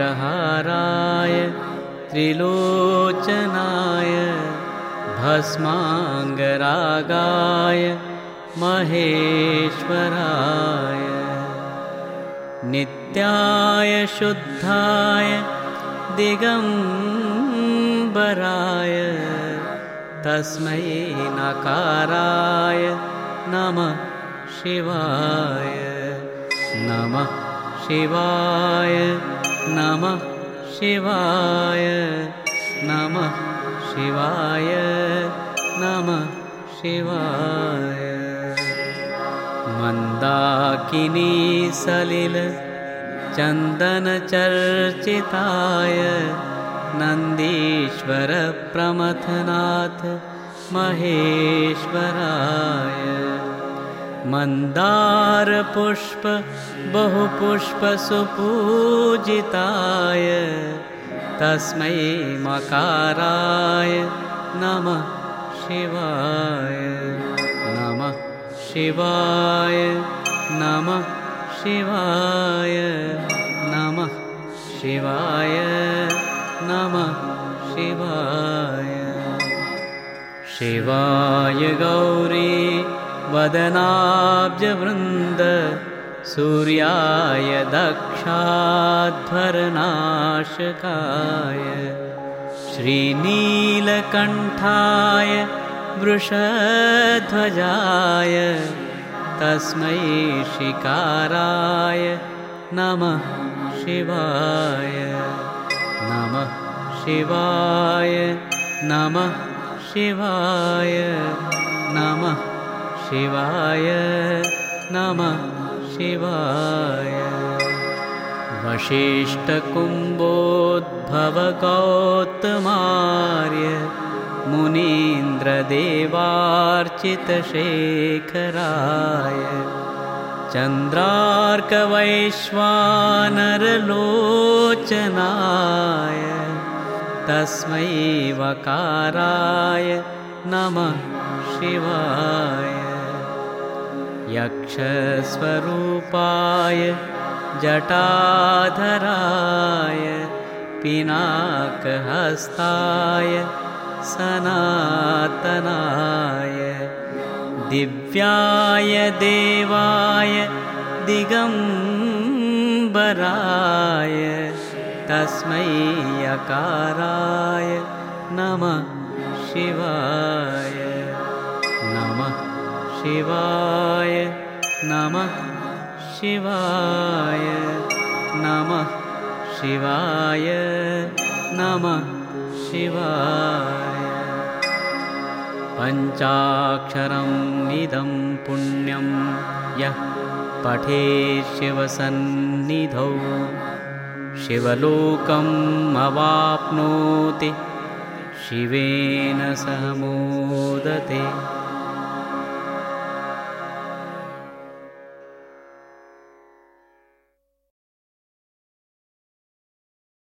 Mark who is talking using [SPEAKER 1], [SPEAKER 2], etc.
[SPEAKER 1] नागेन्द्रहाराय त्रिलोचनाय भस्माङ्गरागाय महेश्वराय नित्याय शुद्धाय दिगम्बराय तस्मै नकाराय नमः शिवाय। नमः शिवाय। नमः शिवाय। नमः शिवाय। नमः शिवाय। मन्दाकिनी सलिल चन्दनचर्चिताय नन्दीश्वरप्रमथनाथ महेश्वराय। मन्दारपुष्प बहुपुष्पसुपूजिताय तस्मै मकाराय नमः शिवाय। नमः शिवाय। नमः शिवाय। नमः शिवाय नमः शिवाय। शिवाय गौरी वदनाब्जवृन्द सूर्याय दक्षाध्वरनाशकाय श्रीनीलकण्ठाय वृषध्वजाय तस्मै शिकाराय नमः शिवाय शिवाय नमः शिवाय नमः शिवाय नमः शिवाय। वसिष्ठकुम्भोद्भवगौतमार्य मुनीन्द्रदेवार्चितशेखराय चन्द्रार्कवैश्वानरलोचनाय तस्मै वकाराय नमः शिवाय। यक्षस्वरूपाय जटाधराय पिनाकहस्ताय सनातनाय। दिव्याय देवाय दिगम्बराय तस्मै यकाराय नमः शिवाय। नमः शिवाय। नमः शिवाय। नमः शिवाय। नमः शिवाय। पञ्चाक्षरं इदं पुण्यं। यः पठे शिवसन्निधौ शिवलोकम् अवाप्नोति शिवेन सह मोदते